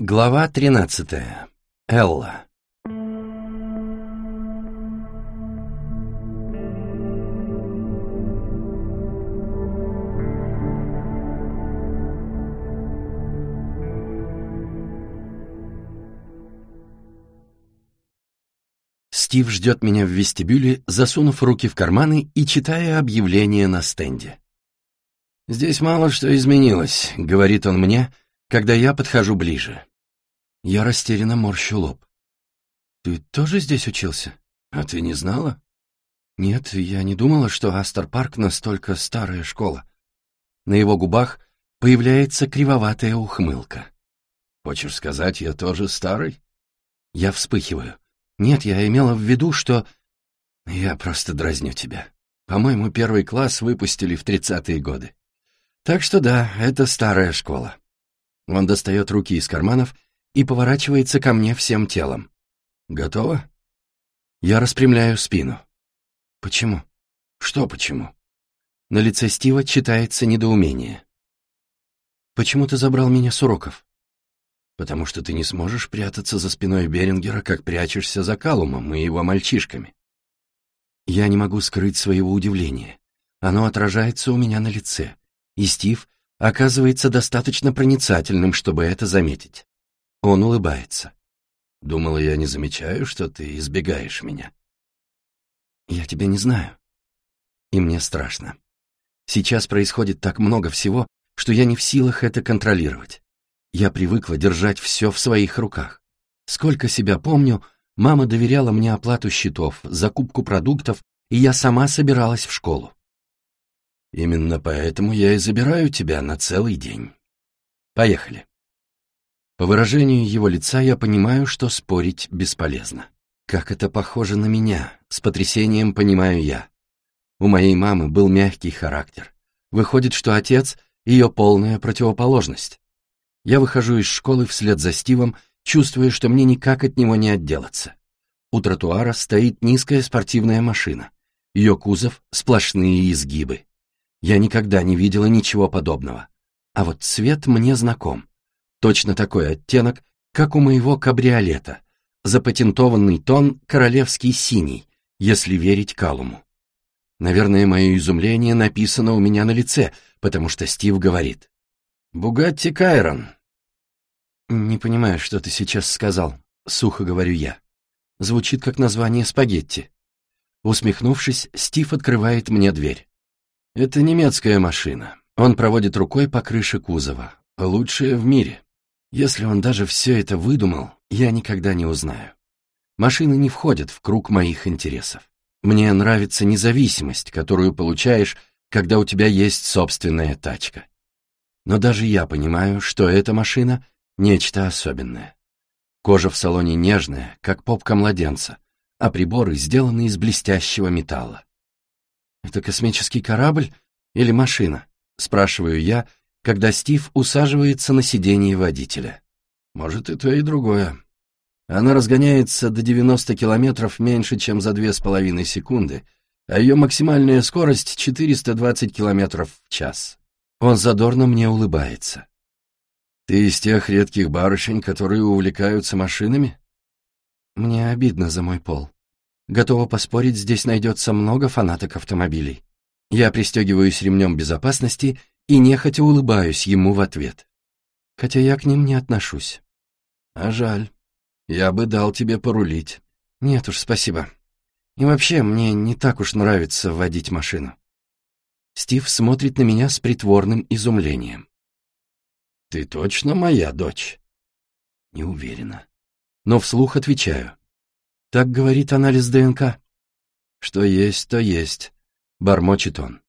Глава 13. Элла. Стив ждет меня в вестибюле, засунув руки в карманы и читая объявление на стенде. «Здесь мало что изменилось», — говорит он мне, когда я подхожу ближе. Я растерянно морщу лоб. «Ты тоже здесь учился? А ты не знала?» «Нет, я не думала, что Астер-парк настолько старая школа». На его губах появляется кривоватая ухмылка. «Хочешь сказать, я тоже старый?» Я вспыхиваю. «Нет, я имела в виду, что...» «Я просто дразню тебя. По-моему, первый класс выпустили в тридцатые годы. Так что да, это старая школа». Он достает руки из карманов и поворачивается ко мне всем телом. «Готово?» Я распрямляю спину. «Почему?» «Что почему?» На лице Стива читается недоумение. «Почему ты забрал меня с уроков?» «Потому что ты не сможешь прятаться за спиной Берингера, как прячешься за Калумом и его мальчишками». Я не могу скрыть своего удивления. Оно отражается у меня на лице, и Стив оказывается достаточно проницательным, чтобы это заметить. Он улыбается. Думала, я не замечаю, что ты избегаешь меня. Я тебя не знаю. И мне страшно. Сейчас происходит так много всего, что я не в силах это контролировать. Я привыкла держать все в своих руках. Сколько себя помню, мама доверяла мне оплату счетов, закупку продуктов, и я сама собиралась в школу. Именно поэтому я и забираю тебя на целый день. Поехали. По выражению его лица я понимаю, что спорить бесполезно. Как это похоже на меня, с потрясением понимаю я. У моей мамы был мягкий характер. Выходит, что отец — ее полная противоположность. Я выхожу из школы вслед за Стивом, чувствуя, что мне никак от него не отделаться. У тротуара стоит низкая спортивная машина. Ее кузов — сплошные изгибы. Я никогда не видела ничего подобного. А вот цвет мне знаком. Точно такой оттенок, как у моего кабриолета. Запатентованный тон королевский синий, если верить Калуму. Наверное, мое изумление написано у меня на лице, потому что Стив говорит. «Бугатти Кайрон». «Не понимаю, что ты сейчас сказал», — сухо говорю я. Звучит как название спагетти. Усмехнувшись, Стив открывает мне дверь. «Это немецкая машина». Он проводит рукой по крыше кузова. «Лучшая в мире». Если он даже все это выдумал, я никогда не узнаю. Машины не входят в круг моих интересов. Мне нравится независимость, которую получаешь, когда у тебя есть собственная тачка. Но даже я понимаю, что эта машина — нечто особенное. Кожа в салоне нежная, как попка младенца, а приборы сделаны из блестящего металла. «Это космический корабль или машина?» — спрашиваю я, когда Стив усаживается на сиденье водителя. Может, и то, и другое. Она разгоняется до 90 километров меньше, чем за две с половиной секунды, а ее максимальная скорость 420 километров в час. Он задорно мне улыбается. Ты из тех редких барышень, которые увлекаются машинами? Мне обидно за мой пол. Готова поспорить, здесь найдется много фанаток автомобилей. Я пристегиваюсь ремнем безопасности и нехотя улыбаюсь ему в ответ. Хотя я к ним не отношусь. А жаль. Я бы дал тебе порулить. Нет уж, спасибо. И вообще, мне не так уж нравится водить машину. Стив смотрит на меня с притворным изумлением. «Ты точно моя дочь?» Не уверена. Но вслух отвечаю. Так говорит анализ ДНК. Что есть, то есть, бормочет он.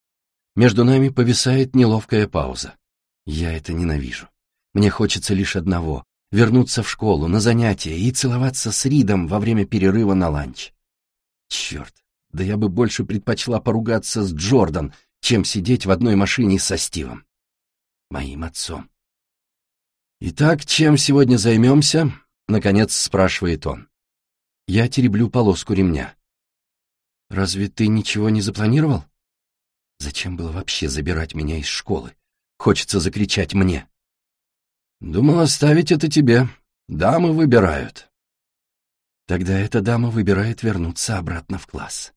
Между нами повисает неловкая пауза. Я это ненавижу. Мне хочется лишь одного — вернуться в школу, на занятия и целоваться с Ридом во время перерыва на ланч. Черт, да я бы больше предпочла поругаться с Джордан, чем сидеть в одной машине со Стивом. Моим отцом. «Итак, чем сегодня займемся?» — наконец спрашивает он. Я тереблю полоску ремня. «Разве ты ничего не запланировал?» Зачем было вообще забирать меня из школы? Хочется закричать мне. Думал оставить это тебе. Дамы выбирают. Тогда эта дама выбирает вернуться обратно в класс.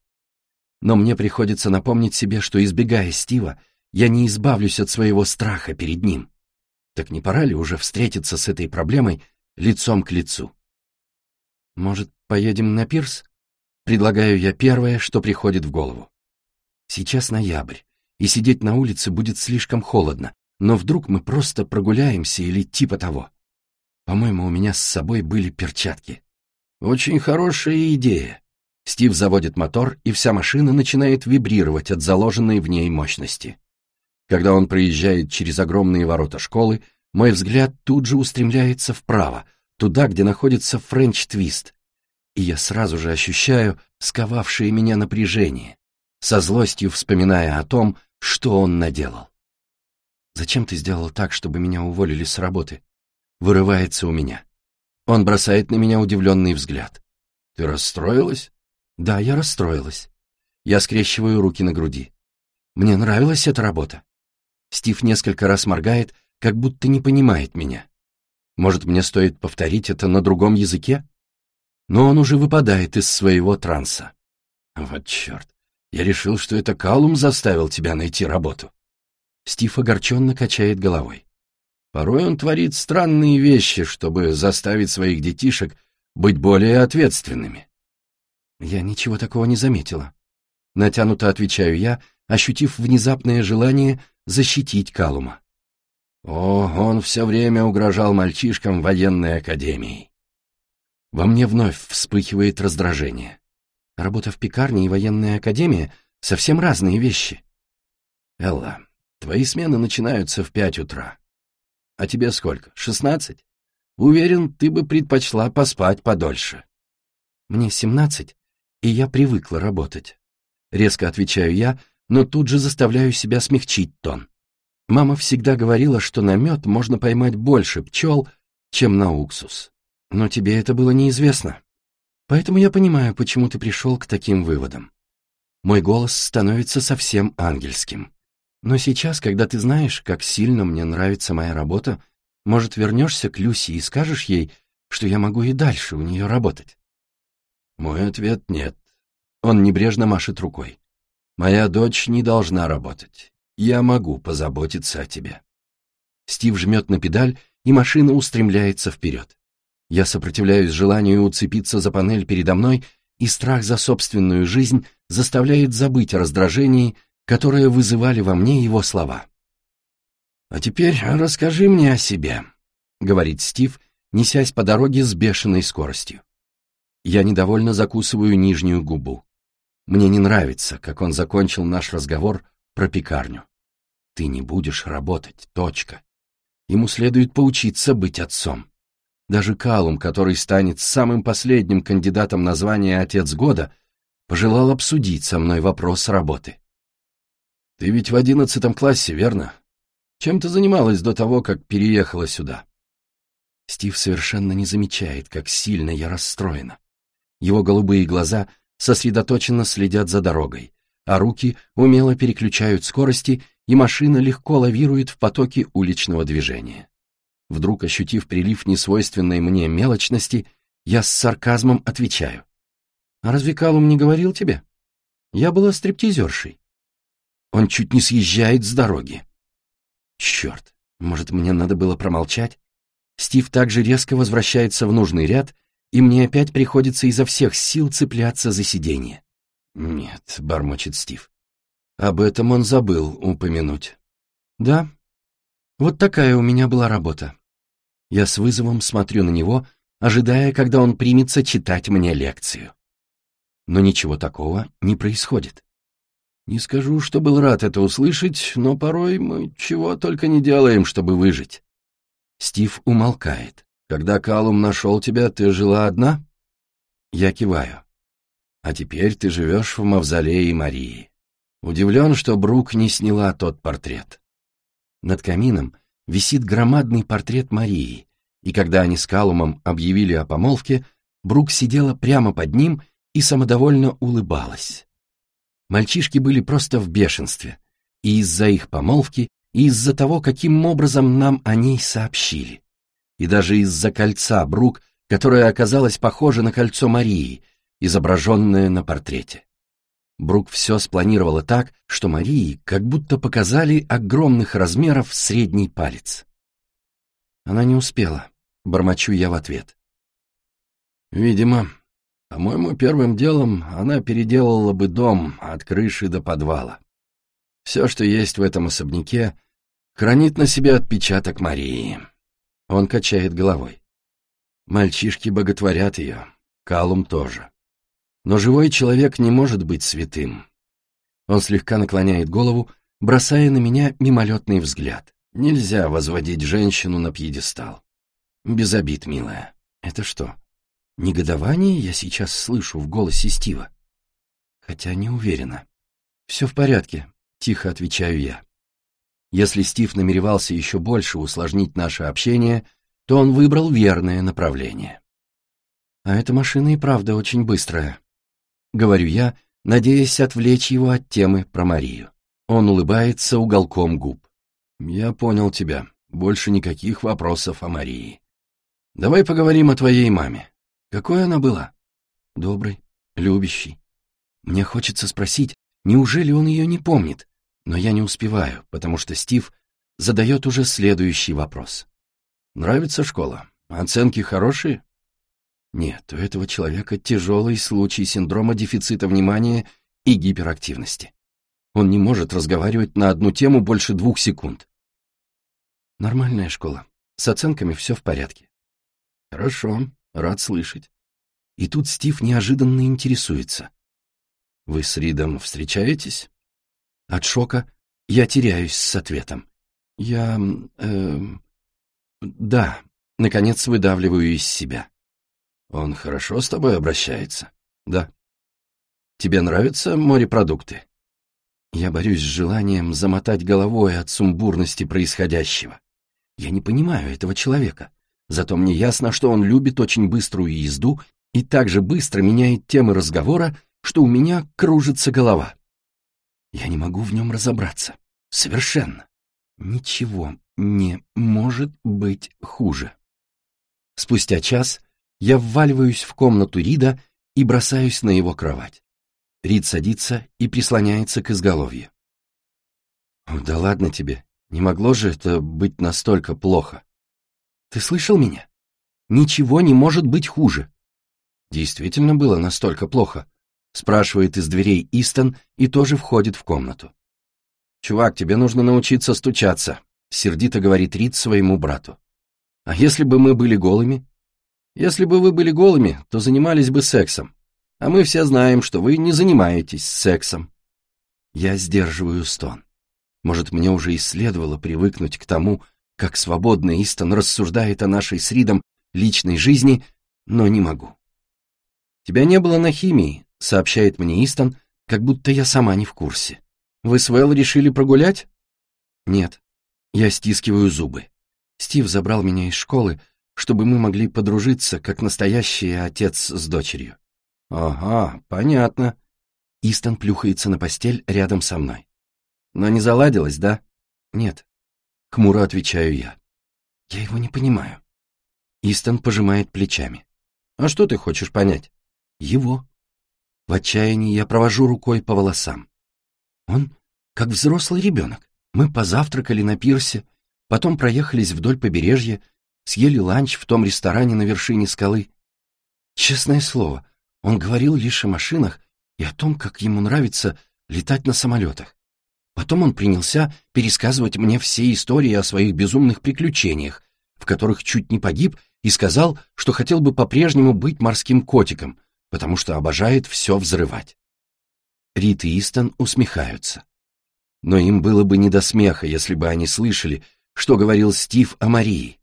Но мне приходится напомнить себе, что, избегая Стива, я не избавлюсь от своего страха перед ним. Так не пора ли уже встретиться с этой проблемой лицом к лицу? Может, поедем на пирс? Предлагаю я первое, что приходит в голову. Сейчас ноябрь, и сидеть на улице будет слишком холодно, но вдруг мы просто прогуляемся или типа того. По-моему, у меня с собой были перчатки. Очень хорошая идея. Стив заводит мотор, и вся машина начинает вибрировать от заложенной в ней мощности. Когда он проезжает через огромные ворота школы, мой взгляд тут же устремляется вправо, туда, где находится French Twist, и я сразу же ощущаю сковавшее меня напряжение, со злостью вспоминая о том, что он наделал. «Зачем ты сделал так, чтобы меня уволили с работы?» Вырывается у меня. Он бросает на меня удивленный взгляд. «Ты расстроилась?» «Да, я расстроилась». Я скрещиваю руки на груди. Мне нравилась эта работа. Стив несколько раз моргает, как будто не понимает меня. Может, мне стоит повторить это на другом языке? Но он уже выпадает из своего транса. Вот черт, я решил, что это Калум заставил тебя найти работу. Стив огорченно качает головой. Порой он творит странные вещи, чтобы заставить своих детишек быть более ответственными. Я ничего такого не заметила. Натянуто отвечаю я, ощутив внезапное желание защитить Калума. О, он все время угрожал мальчишкам военной академии. Во мне вновь вспыхивает раздражение. Работа в пекарне и военная академия — совсем разные вещи. Элла, твои смены начинаются в пять утра. А тебе сколько, шестнадцать? Уверен, ты бы предпочла поспать подольше. Мне семнадцать, и я привыкла работать. Резко отвечаю я, но тут же заставляю себя смягчить тон. Мама всегда говорила, что на мед можно поймать больше пчел, чем на уксус. Но тебе это было неизвестно. Поэтому я понимаю, почему ты пришел к таким выводам. Мой голос становится совсем ангельским. Но сейчас, когда ты знаешь, как сильно мне нравится моя работа, может, вернешься к Люси и скажешь ей, что я могу и дальше у нее работать? Мой ответ — нет. Он небрежно машет рукой. Моя дочь не должна работать. Я могу позаботиться о тебе. Стив жмет на педаль, и машина устремляется вперед. Я сопротивляюсь желанию уцепиться за панель передо мной, и страх за собственную жизнь заставляет забыть о раздражении, которое вызывали во мне его слова. «А теперь расскажи мне о себе», — говорит Стив, несясь по дороге с бешеной скоростью. Я недовольно закусываю нижнюю губу. Мне не нравится, как он закончил наш разговор про пекарню. Ты не будешь работать, точка. Ему следует поучиться быть отцом. Даже Калум, который станет самым последним кандидатом на звание «Отец года», пожелал обсудить со мной вопрос работы. Ты ведь в одиннадцатом классе, верно? Чем ты занималась до того, как переехала сюда? Стив совершенно не замечает, как сильно я расстроена. Его голубые глаза сосредоточенно следят за дорогой, а руки умело переключают скорости, и машина легко лавирует в потоке уличного движения. Вдруг, ощутив прилив несвойственной мне мелочности, я с сарказмом отвечаю. «А разве Калум не говорил тебе? Я была стриптизершей». Он чуть не съезжает с дороги. Черт, может, мне надо было промолчать? Стив также резко возвращается в нужный ряд, и мне опять приходится изо всех сил цепляться за сиденье. «Нет», — бормочет Стив. Об этом он забыл упомянуть. «Да, вот такая у меня была работа». Я с вызовом смотрю на него, ожидая, когда он примется читать мне лекцию. Но ничего такого не происходит. Не скажу, что был рад это услышать, но порой мы чего только не делаем, чтобы выжить. Стив умолкает. Когда Калум нашел тебя, ты жила одна? Я киваю. А теперь ты живешь в мавзолее Марии. Удивлен, что Брук не сняла тот портрет. Над камином висит громадный портрет Марии, и когда они с Калумом объявили о помолвке, Брук сидела прямо под ним и самодовольно улыбалась. Мальчишки были просто в бешенстве, и из-за их помолвки, и из-за того, каким образом нам о ней сообщили. и даже из-за кольца Брук, которое оказалось похоже на кольцо Марии, изображенное на портрете. Брук все спланировала так, что Марии как будто показали огромных размеров средний палец. Она не успела, бормочу я в ответ. Видимо, по-моему, первым делом она переделала бы дом от крыши до подвала. Все, что есть в этом особняке, хранит на себе отпечаток Марии. Он качает головой. Мальчишки боготворят ее, Калум тоже. Но живой человек не может быть святым. Он слегка наклоняет голову, бросая на меня мимолетный взгляд. Нельзя возводить женщину на пьедестал. Без обид, милая. Это что, негодование я сейчас слышу в голосе Стива? Хотя не уверена. Все в порядке, тихо отвечаю я. Если Стив намеревался еще больше усложнить наше общение, то он выбрал верное направление. А эта машина и правда очень быстрая. — говорю я, надеясь отвлечь его от темы про Марию. Он улыбается уголком губ. «Я понял тебя. Больше никаких вопросов о Марии. Давай поговорим о твоей маме. Какой она была?» «Добрый, любящий. Мне хочется спросить, неужели он ее не помнит? Но я не успеваю, потому что Стив задает уже следующий вопрос. «Нравится школа? Оценки хорошие?» Нет, у этого человека тяжелый случай синдрома дефицита внимания и гиперактивности. Он не может разговаривать на одну тему больше двух секунд. Нормальная школа. С оценками все в порядке. Хорошо, рад слышать. И тут Стив неожиданно интересуется. Вы с Ридом встречаетесь? От шока я теряюсь с ответом. Я... Э, да, наконец выдавливаю из себя. Он хорошо с тобой обращается? Да. Тебе нравятся морепродукты? Я борюсь с желанием замотать головой от сумбурности происходящего. Я не понимаю этого человека. Зато мне ясно, что он любит очень быструю езду и так же быстро меняет темы разговора, что у меня кружится голова. Я не могу в нем разобраться. Совершенно. Ничего не может быть хуже. Спустя час я вваливаюсь в комнату Рида и бросаюсь на его кровать. Рид садится и прислоняется к изголовью. «Да ладно тебе, не могло же это быть настолько плохо. Ты слышал меня? Ничего не может быть хуже». «Действительно было настолько плохо?» — спрашивает из дверей Истон и тоже входит в комнату. «Чувак, тебе нужно научиться стучаться», — сердито говорит Рид своему брату. «А если бы мы были голыми?» Если бы вы были голыми, то занимались бы сексом. А мы все знаем, что вы не занимаетесь сексом. Я сдерживаю стон. Может, мне уже и следовало привыкнуть к тому, как свободно Истон рассуждает о нашей с Ридом личной жизни, но не могу. «Тебя не было на химии», — сообщает мне Истон, как будто я сама не в курсе. «Вы с Вэл решили прогулять?» «Нет». Я стискиваю зубы. Стив забрал меня из школы, чтобы мы могли подружиться, как настоящий отец с дочерью. Ага, понятно. Истон плюхается на постель рядом со мной. Но не заладилось, да? Нет. Хмуро отвечаю я. Я его не понимаю. Истон пожимает плечами. А что ты хочешь понять? Его. В отчаянии я провожу рукой по волосам. Он как взрослый ребенок. Мы позавтракали на пирсе, потом проехались вдоль побережья, съели ланч в том ресторане на вершине скалы. Честное слово, он говорил лишь о машинах и о том, как ему нравится летать на самолетах. Потом он принялся пересказывать мне все истории о своих безумных приключениях, в которых чуть не погиб, и сказал, что хотел бы по-прежнему быть морским котиком, потому что обожает все взрывать. Рит и Истон усмехаются. Но им было бы не до смеха, если бы они слышали, что говорил Стив о Марии.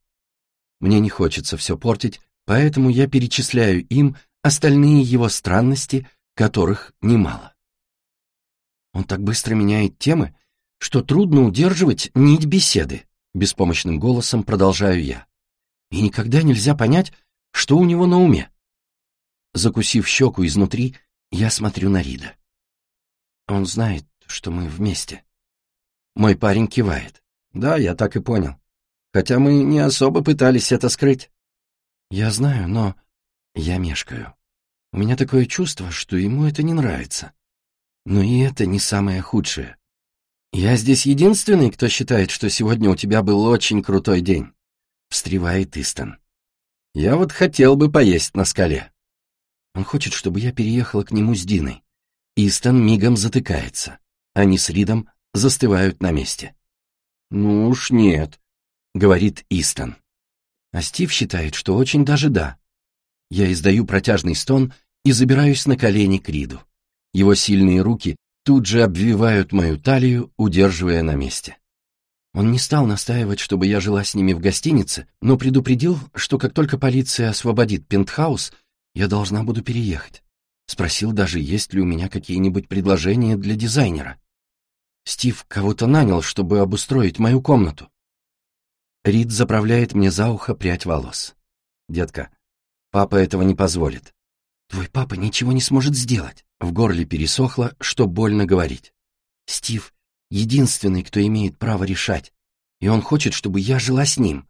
Мне не хочется все портить, поэтому я перечисляю им остальные его странности, которых немало. Он так быстро меняет темы, что трудно удерживать нить беседы, беспомощным голосом продолжаю я. И никогда нельзя понять, что у него на уме. Закусив щеку изнутри, я смотрю на Рида. Он знает, что мы вместе. Мой парень кивает. Да, я так и понял. Хотя мы не особо пытались это скрыть. Я знаю, но я мешкаю. У меня такое чувство, что ему это не нравится. Но и это не самое худшее. Я здесь единственный, кто считает, что сегодня у тебя был очень крутой день. Встревает Истон. Я вот хотел бы поесть на скале. Он хочет, чтобы я переехала к нему с Диной. Истон мигом затыкается. Они с Ридом застывают на месте. «Ну уж нет», — говорит Истон. А Стив считает, что очень даже да. Я издаю протяжный стон и забираюсь на колени к Риду. Его сильные руки тут же обвивают мою талию, удерживая на месте. Он не стал настаивать, чтобы я жила с ними в гостинице, но предупредил, что как только полиция освободит пентхаус, я должна буду переехать. Спросил даже, есть ли у меня какие-нибудь предложения для дизайнера. Стив кого-то нанял, чтобы обустроить мою комнату. Рид заправляет мне за ухо прядь волос. «Детка, папа этого не позволит. Твой папа ничего не сможет сделать». В горле пересохло, что больно говорить. Стив — единственный, кто имеет право решать, и он хочет, чтобы я жила с ним.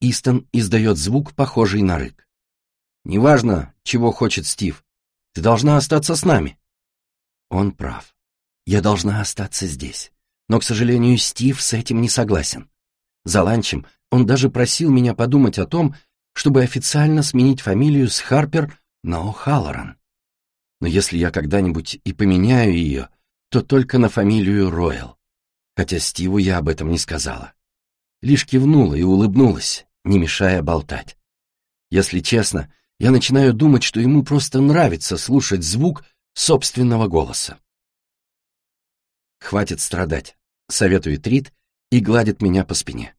Истон издает звук, похожий на рык. «Неважно, чего хочет Стив. Ты должна остаться с нами». Он прав. Я должна остаться здесь. Но, к сожалению, Стив с этим не согласен. За ланчем он даже просил меня подумать о том, чтобы официально сменить фамилию с Харпер на О'Халлоран. Но если я когда-нибудь и поменяю ее, то только на фамилию Ройл. Хотя Стиву я об этом не сказала. Лишь кивнула и улыбнулась, не мешая болтать. Если честно, я начинаю думать, что ему просто нравится слушать звук собственного голоса. «Хватит страдать», — советует Рид и гладит меня по спине.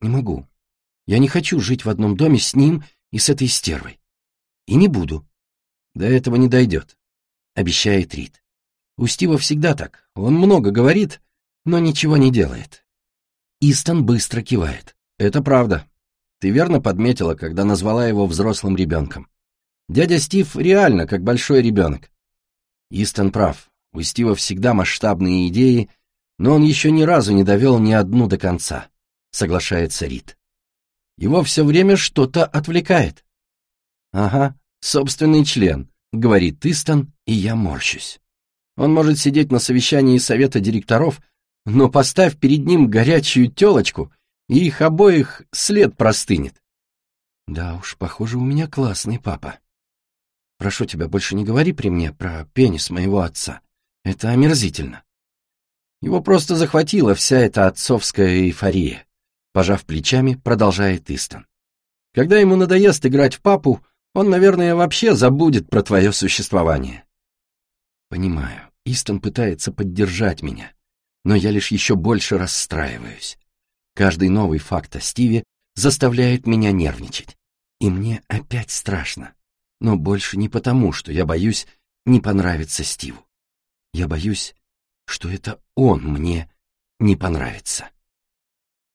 «Не могу. Я не хочу жить в одном доме с ним и с этой стервой. И не буду. До этого не дойдет, обещает Рид. У Стива всегда так. Он много говорит, но ничего не делает. Истон быстро кивает. Это правда. Ты верно подметила, когда назвала его взрослым ребенком. Дядя Стив реально как большой ребенок. Истон прав. У Стива всегда масштабные идеи, но он еще ни разу не довел ни одну до конца, соглашается Рид. Его все время что-то отвлекает. Ага, собственный член, говорит Истон, и я морщусь. Он может сидеть на совещании совета директоров, но поставь перед ним горячую телочку, и их обоих след простынет. Да уж, похоже, у меня классный папа. Прошу тебя, больше не говори при мне про пенис моего отца. Это омерзительно. Его просто захватила вся эта отцовская эйфория. Пожав плечами, продолжает Истон. Когда ему надоест играть в папу, он, наверное, вообще забудет про твое существование. Понимаю, Истон пытается поддержать меня, но я лишь еще больше расстраиваюсь. Каждый новый факт о Стиве заставляет меня нервничать. И мне опять страшно. Но больше не потому, что я боюсь не понравиться Стиву. Я боюсь, что это он мне не понравится.